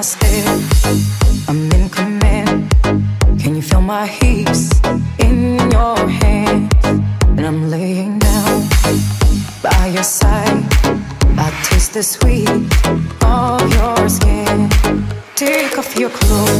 Hold my. I'm in command. Can you feel my hips in your hands? And I'm laying down by your side. I taste the sweet of your skin. Take off your clothes,